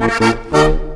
Música